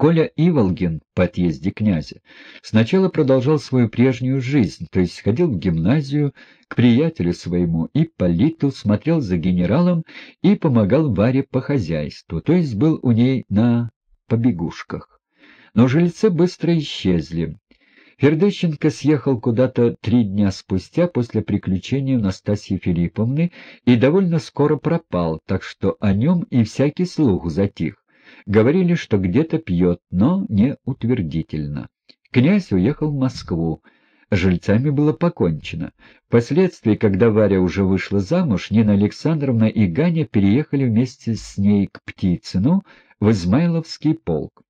Коля Иволгин по отъезде князя сначала продолжал свою прежнюю жизнь, то есть ходил в гимназию к приятелю своему и Политу, смотрел за генералом и помогал Варе по хозяйству, то есть был у ней на побегушках. Но жильцы быстро исчезли. Фердыщенко съехал куда-то три дня спустя после приключения Настасьи Филипповны и довольно скоро пропал, так что о нем и всякий слух затих. Говорили, что где-то пьет, но не утвердительно. Князь уехал в Москву. Жильцами было покончено. Впоследствии, когда Варя уже вышла замуж, Нина Александровна и Ганя переехали вместе с ней к Птицыну в Измайловский полк.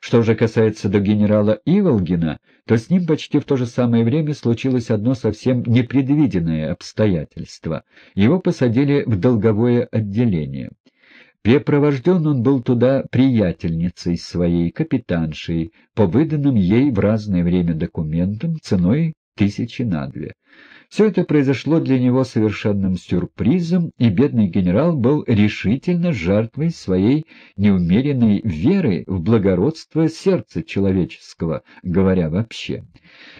Что же касается до генерала Иволгина, то с ним почти в то же самое время случилось одно совсем непредвиденное обстоятельство. Его посадили в долговое отделение. Препровожден он был туда приятельницей своей, капитаншей, по выданным ей в разное время документам ценой тысячи на две. Все это произошло для него совершенным сюрпризом, и бедный генерал был решительно жертвой своей неумеренной веры в благородство сердца человеческого, говоря вообще.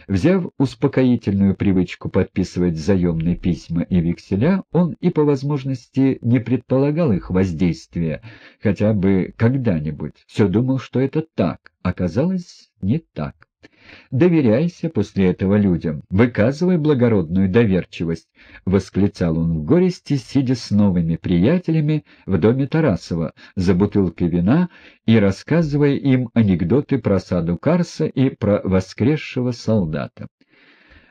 Взяв успокоительную привычку подписывать заемные письма и векселя, он и по возможности не предполагал их воздействия, хотя бы когда-нибудь. Все думал, что это так, оказалось не так. «Доверяйся после этого людям, выказывай благородную доверчивость», — восклицал он в горести, сидя с новыми приятелями в доме Тарасова за бутылкой вина и рассказывая им анекдоты про саду Карса и про воскресшего солдата.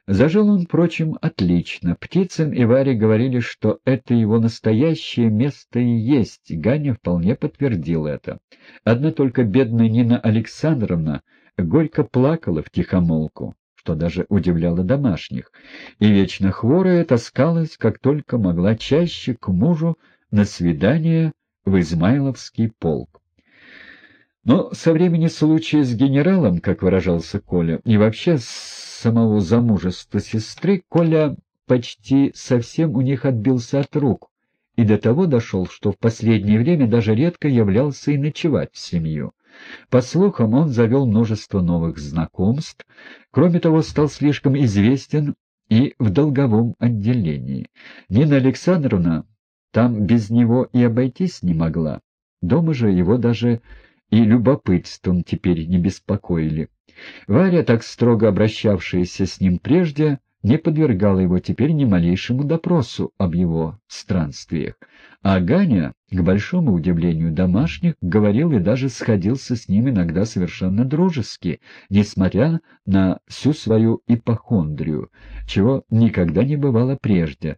Зажил он, впрочем, отлично. Птицын и Варя говорили, что это его настоящее место и есть. Ганя вполне подтвердил это. Одна только бедная Нина Александровна горько плакала в тихомолку, что даже удивляло домашних, и вечно хворая таскалась, как только могла, чаще к мужу на свидание в Измайловский полк. Но со времени случая с генералом, как выражался Коля, и вообще с самого замужества сестры, Коля почти совсем у них отбился от рук, и до того дошел, что в последнее время даже редко являлся и ночевать в семью. По слухам, он завел множество новых знакомств, кроме того, стал слишком известен и в долговом отделении. Нина Александровна там без него и обойтись не могла. Дома же его даже и любопытством теперь не беспокоили. Варя, так строго обращавшаяся с ним прежде, не подвергала его теперь ни малейшему допросу об его странствиях. А Ганя, к большому удивлению домашних, говорил и даже сходился с ним иногда совершенно дружески, несмотря на всю свою ипохондрию, чего никогда не бывало прежде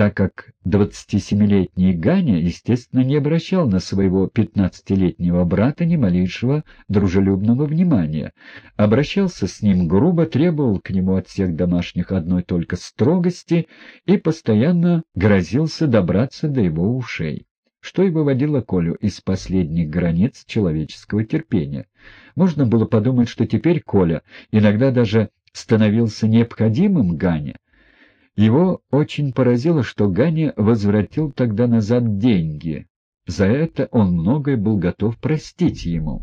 так как 27-летний Ганя, естественно, не обращал на своего 15-летнего брата ни малейшего дружелюбного внимания, обращался с ним грубо, требовал к нему от всех домашних одной только строгости и постоянно грозился добраться до его ушей что и выводило Колю из последних границ человеческого терпения. Можно было подумать, что теперь Коля иногда даже становился необходимым Гане, его очень поразило, что Ганя возвратил тогда назад деньги. За это он многое был готов простить ему.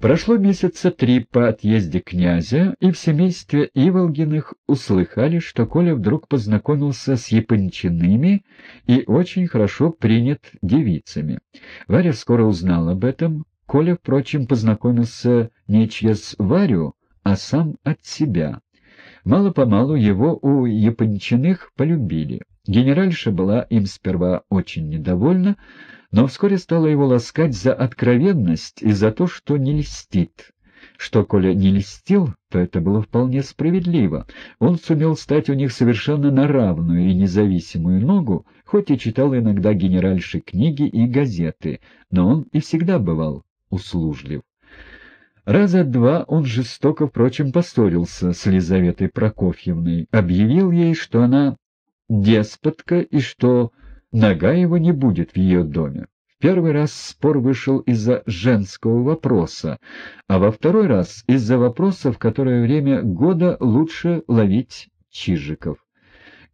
Прошло месяца три по отъезде князя, и в семействе Иволгиных услыхали, что Коля вдруг познакомился с Япончиными и очень хорошо принят девицами. Варя скоро узнала об этом. Коля, впрочем, познакомился не через Варю, а сам от себя. Мало-помалу его у Япончиных полюбили. Генеральша была им сперва очень недовольна, но вскоре стала его ласкать за откровенность и за то, что не льстит. Что, коли не льстил, то это было вполне справедливо. Он сумел стать у них совершенно на равную и независимую ногу, хоть и читал иногда генеральши книги и газеты, но он и всегда бывал услужлив. Раза два он жестоко, впрочем, поссорился с Лизаветой Прокофьевной, объявил ей, что она деспотка и что нога его не будет в ее доме. В первый раз спор вышел из-за женского вопроса, а во второй раз из-за вопроса, в которое время года лучше ловить чижиков.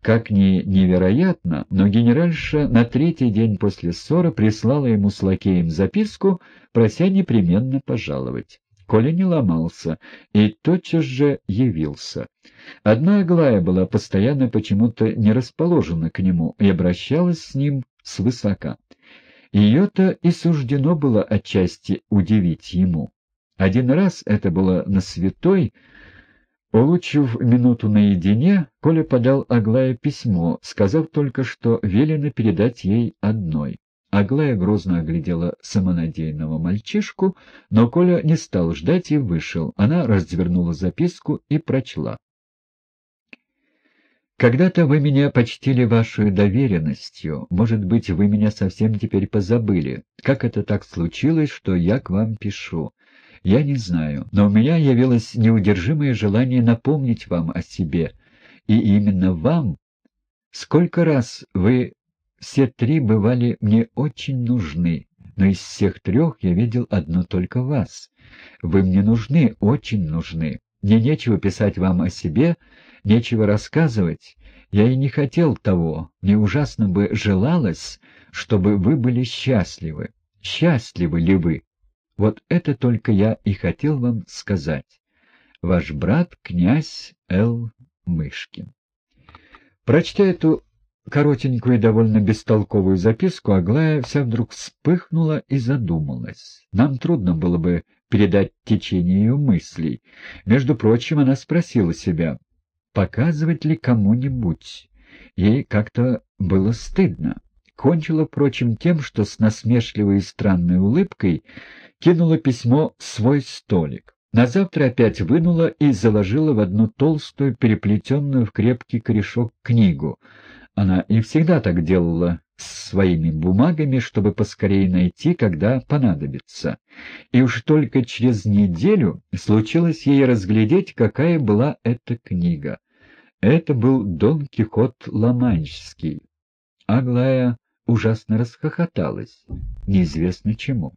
Как ни невероятно, но генеральша на третий день после ссоры прислала ему с лакеем записку, прося непременно пожаловать. Коля не ломался и тотчас же явился. Одна Аглая была постоянно почему-то не расположена к нему и обращалась с ним свысока. Ее-то и суждено было отчасти удивить ему. Один раз это было на святой, Улучив минуту наедине, Коля подал Аглае письмо, сказав только, что велено передать ей одной. Аглая грозно оглядела самонадеянного мальчишку, но Коля не стал ждать и вышел. Она развернула записку и прочла. «Когда-то вы меня почтили вашей доверенностью. Может быть, вы меня совсем теперь позабыли. Как это так случилось, что я к вам пишу? Я не знаю, но у меня явилось неудержимое желание напомнить вам о себе. И именно вам. Сколько раз вы все три бывали мне очень нужны, но из всех трех я видел одну только вас. Вы мне нужны, очень нужны. Мне нечего писать вам о себе, нечего рассказывать. Я и не хотел того. Мне ужасно бы желалось, чтобы вы были счастливы. Счастливы ли вы? Вот это только я и хотел вам сказать. Ваш брат, князь Л. Мышкин. Прочтя эту коротенькую и довольно бестолковую записку, Аглая вся вдруг вспыхнула и задумалась. Нам трудно было бы передать течение ее мыслей. Между прочим, она спросила себя, показывать ли кому-нибудь. Ей как-то было стыдно. Кончила, впрочем, тем, что с насмешливой и странной улыбкой кинула письмо в свой столик. На завтра опять вынула и заложила в одну толстую, переплетенную в крепкий корешок книгу. Она и всегда так делала с своими бумагами, чтобы поскорее найти, когда понадобится. И уж только через неделю случилось ей разглядеть, какая была эта книга. Это был Дон Кихот Ламанчский. Аглая ужасно расхохоталась, неизвестно чему.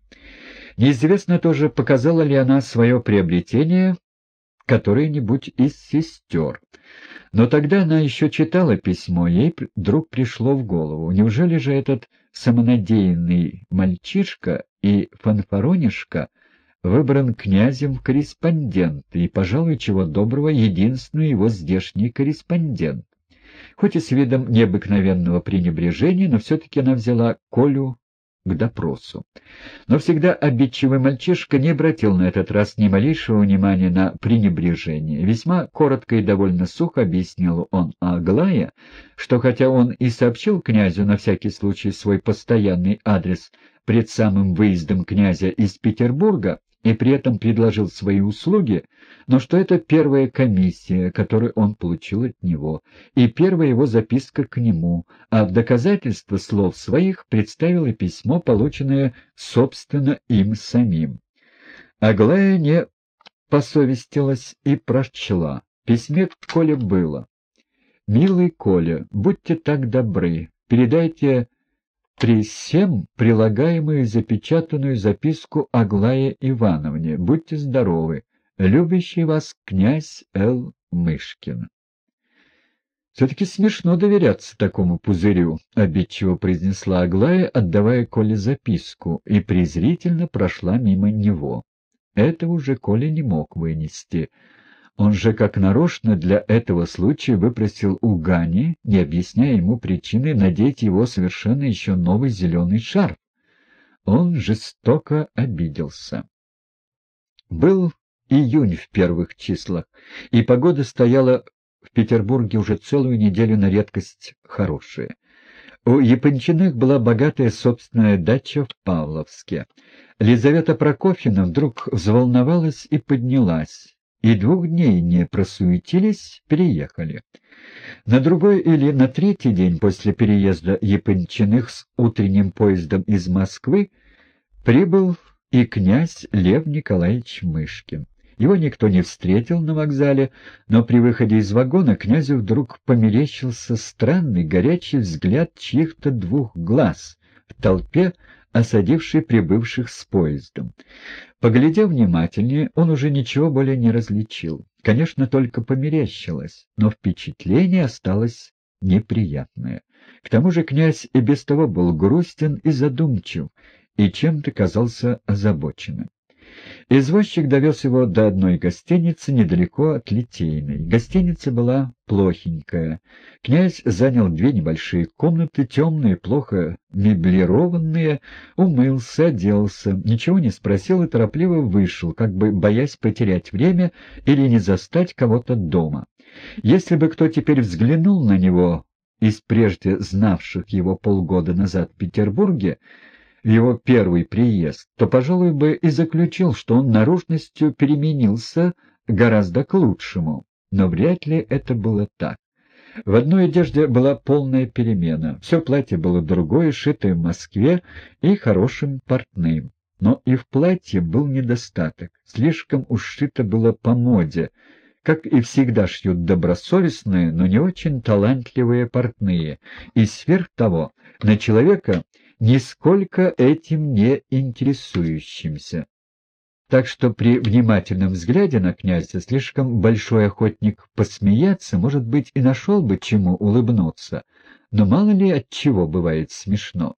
Неизвестно тоже, показала ли она свое приобретение которой-нибудь из сестер. Но тогда она еще читала письмо, ей вдруг пришло в голову. Неужели же этот самонадеянный мальчишка и фанфаронишка выбран князем в корреспонденты, и, пожалуй, чего доброго, единственный его здешний корреспондент? Хоть и с видом необыкновенного пренебрежения, но все-таки она взяла Колю к допросу. Но всегда обидчивый мальчишка не обратил на этот раз ни малейшего внимания на пренебрежение. Весьма коротко и довольно сухо объяснил он Аглая, что хотя он и сообщил князю на всякий случай свой постоянный адрес пред самым выездом князя из Петербурга, и при этом предложил свои услуги, но что это первая комиссия, которую он получил от него, и первая его записка к нему, а в доказательство слов своих представила письмо, полученное, собственно, им самим. Аглая не посовестилась и прочла. Письме Коля было. «Милый Коля, будьте так добры, передайте при всем прилагаемую запечатанную записку Аглае Ивановне. Будьте здоровы. Любящий вас князь Л. Мышкин. «Все-таки смешно доверяться такому пузырю», — обидчиво произнесла Аглая, отдавая Коле записку, и презрительно прошла мимо него. Этого уже Коля не мог вынести — он же как нарочно для этого случая выпросил у Гани, не объясняя ему причины, надеть его совершенно еще новый зеленый шарф. Он жестоко обиделся. Был июнь в первых числах, и погода стояла в Петербурге уже целую неделю на редкость хорошая. У Япончиных была богатая собственная дача в Павловске. Лизавета Прокофьевна вдруг взволновалась и поднялась и двух дней не просуетились, переехали. На другой или на третий день после переезда Япончиных с утренним поездом из Москвы прибыл и князь Лев Николаевич Мышкин. Его никто не встретил на вокзале, но при выходе из вагона князю вдруг померещился странный горячий взгляд чьих-то двух глаз в толпе, осадивший прибывших с поездом. Поглядев внимательнее, он уже ничего более не различил. Конечно, только померещилось, но впечатление осталось неприятное. К тому же князь и без того был грустен и задумчив, и чем-то казался озабоченным. Извозчик довез его до одной гостиницы недалеко от Литейной. Гостиница была плохенькая. Князь занял две небольшие комнаты, темные, плохо меблированные, умылся, оделся, ничего не спросил и торопливо вышел, как бы боясь потерять время или не застать кого-то дома. Если бы кто теперь взглянул на него из прежде знавших его полгода назад в Петербурге, его первый приезд, то, пожалуй, бы и заключил, что он наружностью переменился гораздо к лучшему. Но вряд ли это было так. В одной одежде была полная перемена. Все платье было другое, шитое в Москве и хорошим портным. Но и в платье был недостаток. Слишком уж шито было по моде, как и всегда шьют добросовестные, но не очень талантливые портные. И сверх того, на человека нисколько этим не интересующимся. Так что при внимательном взгляде на князя слишком большой охотник посмеяться, может быть, и нашел бы чему улыбнуться, но мало ли от чего бывает смешно.